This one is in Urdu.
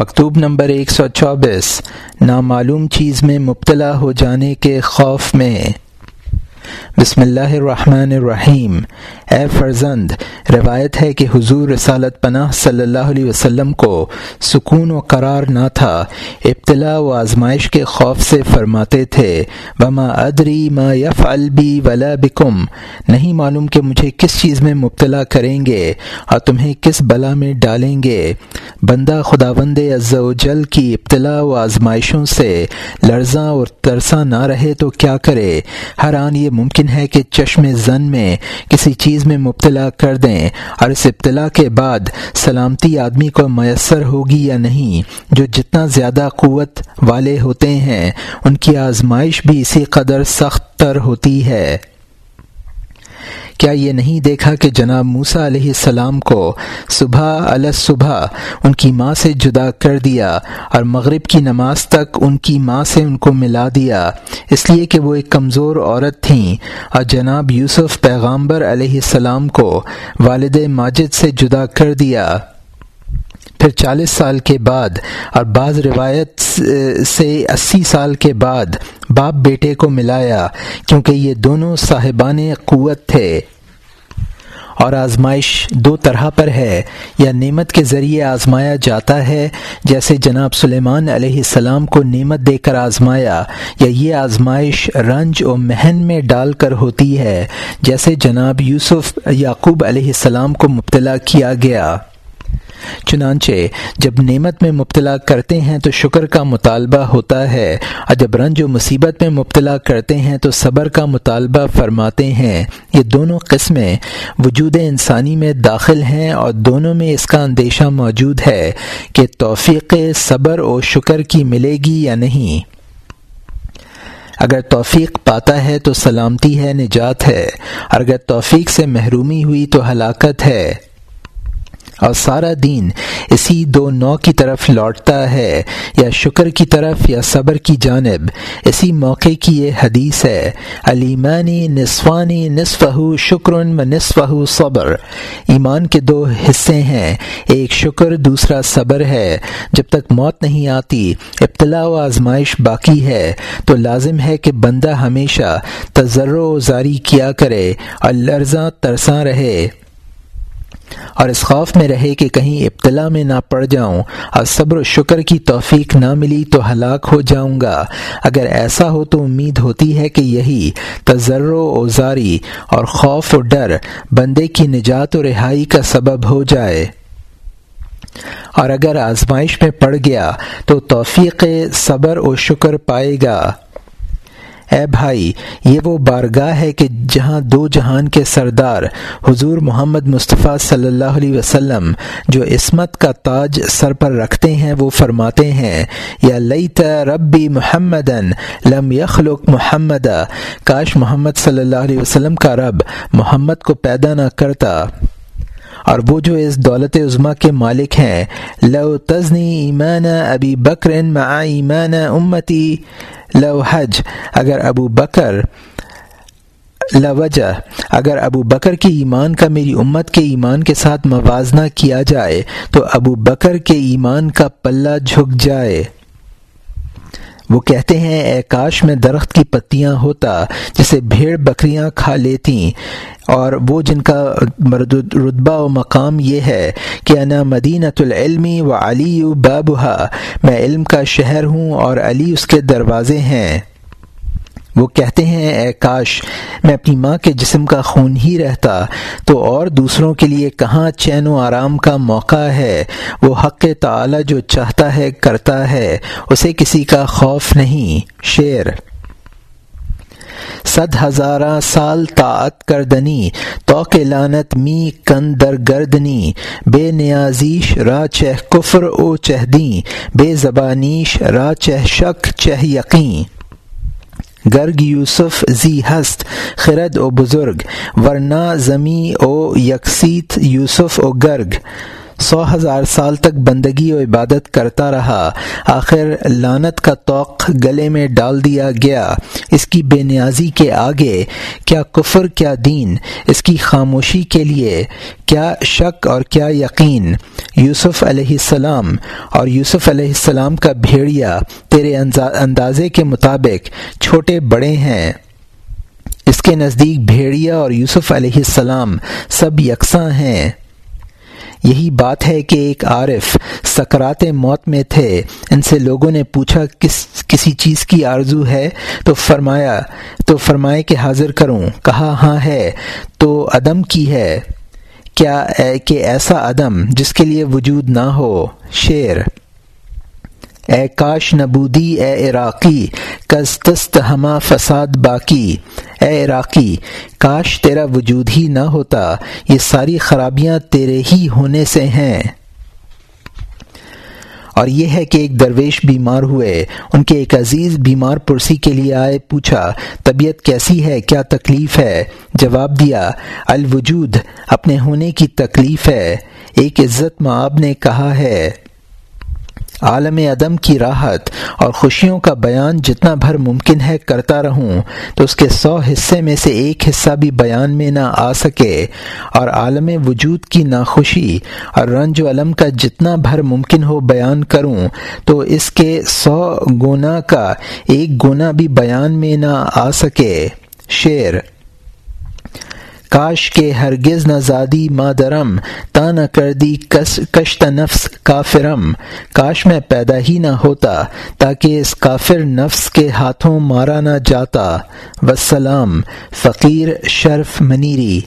مکتوب نمبر ایک سو چوبیس نامعلوم چیز میں مبتلا ہو جانے کے خوف میں۔ بسم اللہ الرحمن الرحیم اے فرزند، روایت ہے کہ حضور رسالت پناہ صلی اللہ علیہ وسلم کو سکون و قرار نہ تھا ابتلا و آزمائش کے خوف سے فرماتے تھے، وما ادری ما یف البی ولا بکم نہیں معلوم کہ مجھے کس چیز میں مبتلا کریں گے اور تمہیں کس بلا میں ڈالیں گے۔ بندہ خدا بند جل کی ابتلا و آزمائشوں سے لرزاں اور ترساں نہ رہے تو کیا کرے؟ ہر آن یہ ممکن ہے کہ چشم زن میں کسی چیز میں مبتلا کر دیں اور اس ابتلا کے بعد سلامتی آدمی کو میسر ہوگی یا نہیں، جو جتنا زیادہ قوت والے ہوتے ہیں، ان کی آزمائش بھی اسی قدر سخت تر ہوتی ہے۔ کیا یہ نہیں دیکھا کہ جناب موسا علیہ السلام کو صبح علیہ صبح ان کی ماں سے جدا کر دیا اور مغرب کی نماز تک ان کی ماں سے ان کو ملا دیا؟ اس لیے کہ وہ ایک کمزور عورت تھیں۔ اور جناب یوسف پیغامبر علیہ السلام کو والد ماجد سے جدا کر دیا۔ پھر چالیس سال کے بعد اور بعض روایت سے اسی سال کے بعد باپ بیٹے کو ملایا کیونکہ یہ دونوں صاحبان قوت تھے۔ اور آزمائش دو طرح پر ہے۔ یا نعمت کے ذریعے آزمایا جاتا ہے، جیسے جناب سلیمان علیہ السلام کو نعمت دے کر آزمایا، یا یہ آزمائش رنج و مہن میں ڈال کر ہوتی ہے، جیسے جناب یوسف یعقوب علیہ السلام کو مبتلا کیا گیا۔ چنانچہ جب نعمت میں مبتلا کرتے ہیں تو شکر کا مطالبہ ہوتا ہے، اور جب رنج و مصیبت میں مبتلا کرتے ہیں تو صبر کا مطالبہ فرماتے ہیں۔ یہ دونوں قسمیں وجود انسانی میں داخل ہیں اور دونوں میں اس کا اندیشہ موجود ہے کہ توفیق صبر و شکر کی ملے گی یا نہیں۔ اگر توفیق پاتا ہے تو سلامتی ہے، نجات ہے، اور اگر توفیق سے محرومی ہوئی تو ہلاکت ہے۔ اور سارا دین اسی دو نو کی طرف لوٹتا ہے، یا شکر کی طرف یا صبر کی جانب۔ اسی موقع کی یہ حدیث ہے علیمانی نصفانی نصف شکر و نصف صبر۔ ایمان کے دو حصے ہیں، ایک شکر، دوسرا صبر ہے۔ جب تک موت نہیں آتی ابتلا و آزمائش باقی ہے۔ تو لازم ہے کہ بندہ ہمیشہ تجر و زاری کیا کرے اور لرزاں ترساں رہے۔ اور اس خوف میں رہے کہ کہیں ابتلا میں نہ پڑ جاؤں اور صبر و شکر کی توفیق نہ ملی تو ہلاک ہو جاؤں گا۔ اگر ایسا ہو تو امید ہوتی ہے کہ یہی تجر و اوزاری اور خوف و ڈر بندے کی نجات و رہائی کا سبب ہو جائے۔ اور اگر آزمائش میں پڑ گیا تو توفیق صبر و شکر پائے گا۔ اے بھائی، یہ وہ بارگاہ ہے کہ جہاں دو جہان کے سردار حضور محمد مصطفیٰ صلی اللہ علیہ وسلم جو عصمت کا تاج سر پر رکھتے ہیں، وہ فرماتے ہیں، یا لئی ربی محمد لم یخلق محمد کاش محمد صلی اللہ علیہ وسلم کا رب محمد کو پیدا نہ کرتا۔ اور وہ جو اس دولت عظما کے مالک ہیں، لو تزنی ایمان ابی بکر مع ایمان امتی لو حج، اگر ابو بکر لوجہ اگر ابو بکر کے ایمان کا میری امت کے ایمان کے ساتھ موازنہ کیا جائے، تو ابو بکر کے ایمان کا پلہ جھک جائے۔ وہ کہتے ہیں، اے کاش میں درخت کی پتیاں ہوتا جسے بھیڑ بکریاں کھا لیتیں اور وہ جن کا رتبہ و مقام یہ ہے کہ انا مدینۃ العلمی و علی بابہ میں علم کا شہر ہوں اور علی اس کے دروازے ہیں. وہ کہتے ہیں، اے کاش، میں اپنی ماں کے جسم کا خون ہی رہتا، تو اور دوسروں کے لیے کہاں چین و آرام کا موقع ہے؟ وہ حق تعالی جو چاہتا ہے، کرتا ہے، اسے کسی کا خوف نہیں۔ شعر صد ہزارہ سال طاعت کردنی تو کے لانت می کن در گردنی۔ بے نیازیش را چہ کفر او چہدیں بے زبانیش را چہ شک چہ یقین۔ گرگ یوسف زی ہست خرد و بزرگ ورنہ زمی او یکسیت یوسف او گرگ۔ سو ہزار سال تک بندگی و عبادت کرتا رہا۔ آخر لانت کا توق گلے میں ڈال دیا گیا۔ اس کی بے نیازی کے آگے کیا کفر، کیا دین؟ اس کی خاموشی کے لیے کیا شک اور کیا یقین؟ یوسف علیہ السلام اور یوسف علیہ السلام کا بھیڑیا تیرے اندازے کے مطابق چھوٹے بڑے ہیں۔ اس کے نزدیک بھیڑیا اور یوسف علیہ السلام سب یکساں ہیں۔ یہی بات ہے کہ ایک عارف سکرات موت میں تھے، ان سے لوگوں نے پوچھا کس، کسی چیز کی آرزو ہے؟ تو فرمایا، تو فرمائے کہ حاضر کروں۔ کہا ہاں ہے۔ تو عدم کی ہے۔ کیا کہ ایسا عدم جس کے لیے وجود نہ ہو؟ شعر۔ اے کاش نبودی، اے عراقی کزتست ہما فساد باقی۔ اے عراقی کاش تیرا وجود ہی نہ ہوتا، یہ ساری خرابیاں تیرے ہی ہونے سے ہیں۔ اور یہ ہے کہ ایک درویش بیمار ہوئے، ان کے ایک عزیز بیمار پرسی کے لیے آئے، پوچھا، طبیعت کیسی ہے، کیا تکلیف ہے؟ جواب دیا، الوجود، اپنے ہونے کی تکلیف ہے۔ ایک عزت معاب نے کہا ہے۔ عالم عدم کی راحت اور خوشیوں کا بیان جتنا بھر ممکن ہے کرتا رہوں، تو اس کے سو حصے میں سے ایک حصہ بھی بیان میں نہ آ سکے۔ اور عالم وجود کی ناخوشی اور رنج و علم کا جتنا بھر ممکن ہو بیان کروں، تو اس کے سو گونا کا ایک گونا بھی بیان میں نہ آ سکے۔ شعر کاش کے ہرگز نہ زادی مادرم، تا نہ کر دی کشت نفس کافرم۔ کاش میں پیدا ہی نہ ہوتا، تاکہ اس کافر نفس کے ہاتھوں مارا نہ جاتا۔ وسلام فقیر شرف منیری۔